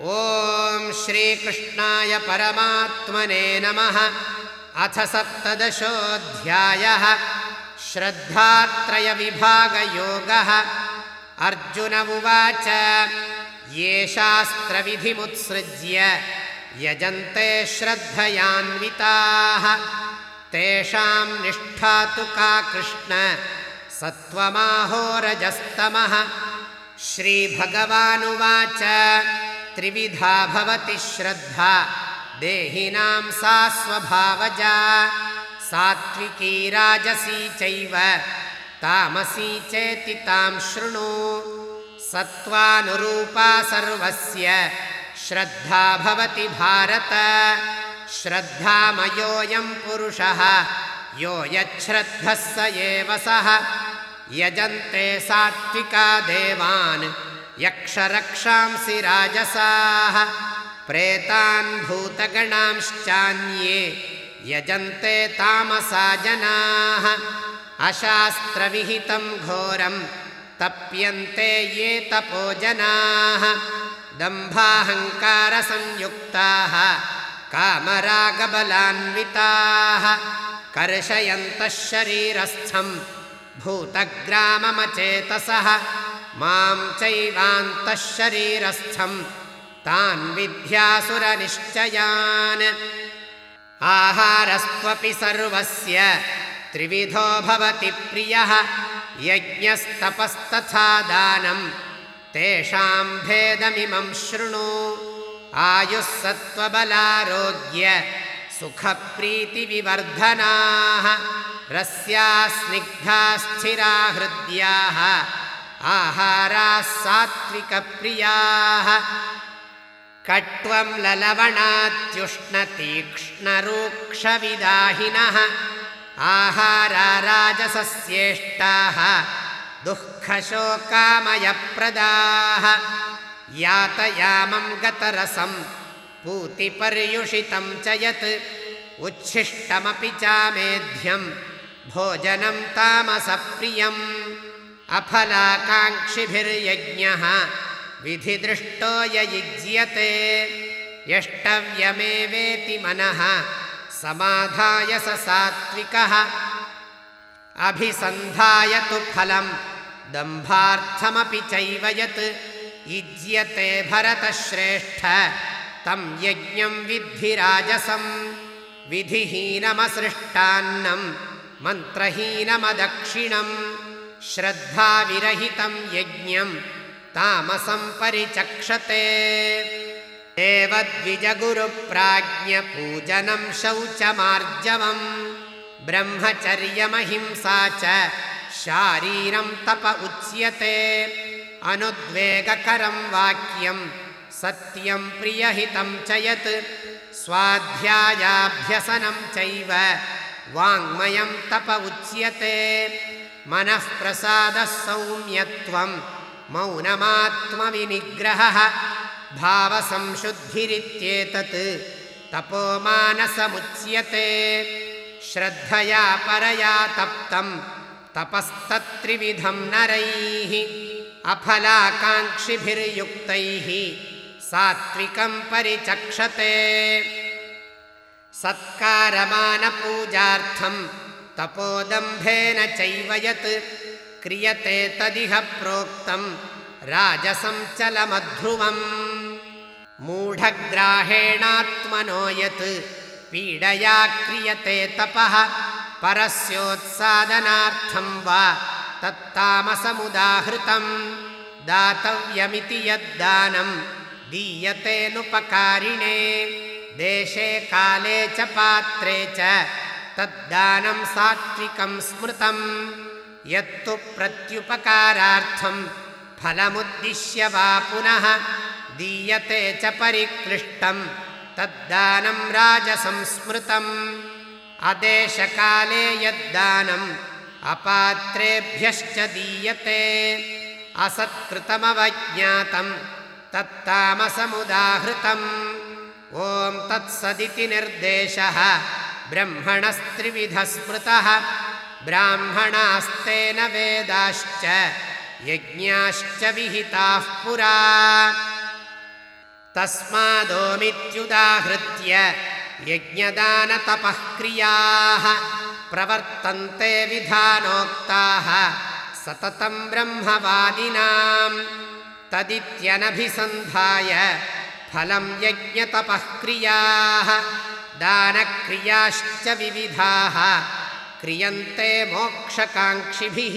ॐ श्रीकृष्णाय परमात्मने नमः। अथ सप्तदशोऽध्यायः। श्रद्धात्रयविभागयोगः। अर्जुन उवाच ये शास्त्रविधिमुत्सृज्य यजन्ते श्रद्धयान्विताः। तेषां निष्ठा तु का कृष्ण सत्त्वमाहोरजस्तमः श्रीभगवानुवाच त्रिविधा भवति श्रद्धा। देहिनां सा स्वभावजा। सात्विकी राजसी चैव। तामसी चेति तां शृणु। सत्त्वानुरूपा सर्वस्य। श्रद्धा भवति भारत। श्रद्धामयोऽयं पुरुषः। यो यच्छ्रद्धः स एव सः। यजन्ते सात्विका देवान् यक्षरक्षांसि राजसाः प्रेतान् भूतगणांश्चान्ये यजन्ते तामसा जनाः। अशास्त्रविहितं घोरं तप्यन्ते ये तपोजनाः दम्भाहङ्कारसंयुक्ताः कामरागबलान्विताः। कर्षयन्तः शरीरस्थं भूतग्राममचेतसः मां चैवान्तः शरीरस्थं तान् विद्यासुरनिश्चयान्। आहारस्त्वपि सर्वस्य त्रिविधो भवति प्रियः यज्ञस्तपस्तथा दानं तेषां भेदमिमं शृणु। आयुः सत्त्वबलारोग्य सुखप्रीतिविवर्धनाः रस्या स्निग्धा स्थिरा हृद्याः आहाराः सात्विकप्रियाः कट्वं ललवणात्युष्णतीक्ष्णरूक्षविदाहिनः। आहारा राजसस्येष्टाः दुःखशोकामयप्रदाः। यातयामं गतरसं पूतिपर्युषितं च यत् उच्छिष्टमपि चामेध्यं भोजनं तामसप्रियम् अफलाकाङ्क्षिभिर्यज्ञः विधिदृष्टो ययुज्यते। यष्टव्यमेवेति मनः। समाधाय स सात्विकः। अभिसन्धाय तु फलं दम्भार्थमपि चैव यत् युज्यते भरतश्रेष्ठ। तं यज्ञं विद्धिराजसं विधिहीनमसृष्टान्नं। मन्त्रहीनमदक्षिणम् श्रद्धाविरहितं यज्ञं तामसं परिचक्षते। देवद्विजगुरुप्राज्ञपूजनं शौचमार्जवं ब्रह्मचर्यमहिंसा च शारीरं तप उच्यते। अनुद्वेगकरं वाक्यं सत्यं प्रियहितं च यत् स्वाध्यायाभ्यसनं चैव वाङ्मयं तप उच्यते मनःप्रसादः सौम्यत्वं मौनमात्मविनिग्रहः भावसंशुद्धिरित्येतत् तपोमानसमुच्यते श्रद्धया परया तप्तं तपस्तत्त्रिविधं नरैः अफलाकाङ्क्षिभिर्युक्तैः सात्विकं परिचक्षते। सत्कारमानपूजार्थं तपोदम्भेन चैव यत् क्रियते तदिह प्रोक्तं राजसञ्चलमध्रुवम्। मूढग्राहेणात्मनो यत् पीडया क्रियते तपः परस्योत्सादनार्थं वा तत्तामसमुदाहृतं दातव्यमिति यद्दानं दीयतेऽनुपकारिणे देशे काले च पात्रे च तद्दानं सात्विकं स्मृतं यत्तु प्रत्युपकारार्थं फलमुद्दिश्य वा पुनः दीयते च परिक्लिष्टं तद्दानं राजसंस्मृतम्। अदेशकाले यद्दानम् अपात्रेभ्यश्च दीयते असत्कृतमवज्ञातं तत्तामसमुदाहृतम्। ॐ तत्सदिति निर्देशः ब्रह्मणस्त्रिविधः स्मृतः ब्राह्मणास्तेन वेदाश्च यज्ञाश्च विहिताः पुरा। तस्मादोमित्युदाहृत्य यज्ञदानतपः क्रियाः प्रवर्तन्ते विधानोक्ताः सततं ब्रह्मवादिनां। तदित्यनभिसन्धाय फलं यज्ञतपः क्रियाः दानक्रियाश्च विविधाः। क्रियन्ते मोक्षकाङ्क्षिभिः।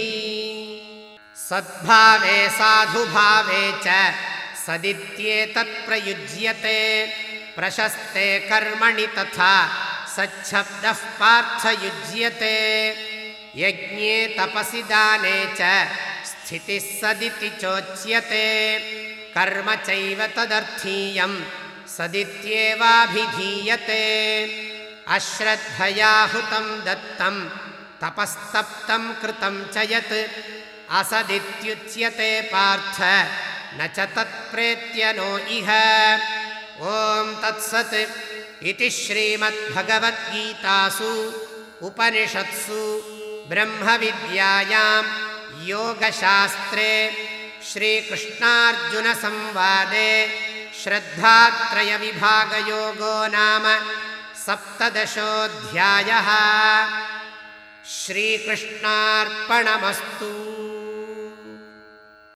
सद्भावे साधुभावे च सदित्येतत्प्रयुज्यते प्रशस्ते कर्मणि तथा सच्छब्दः पार्थयुज्यते यज्ञे तपसि दाने च स्थितिः सदिति चोच्यते। कर्म चैव तदर्थीयं सदित्येवाभिधीयते। अश्रद्धया हुतं दत्तं तपस्तप्तं कृतं च यत् असदित्युच्यते पार्थ न च तत्प्रेत्य नो इह। ॐ तत्सत् इति श्रीमद्भगवद्गीतासु उपनिषत्सु ब्रह्मविद्यायां योगशास्त्रे श्रीकृष्णार्जुनसंवादे श्रद्धात्रयविभागयोगो नाम सप्तदशोऽध्यायः। श्रीकृष्णार्पणमस्तु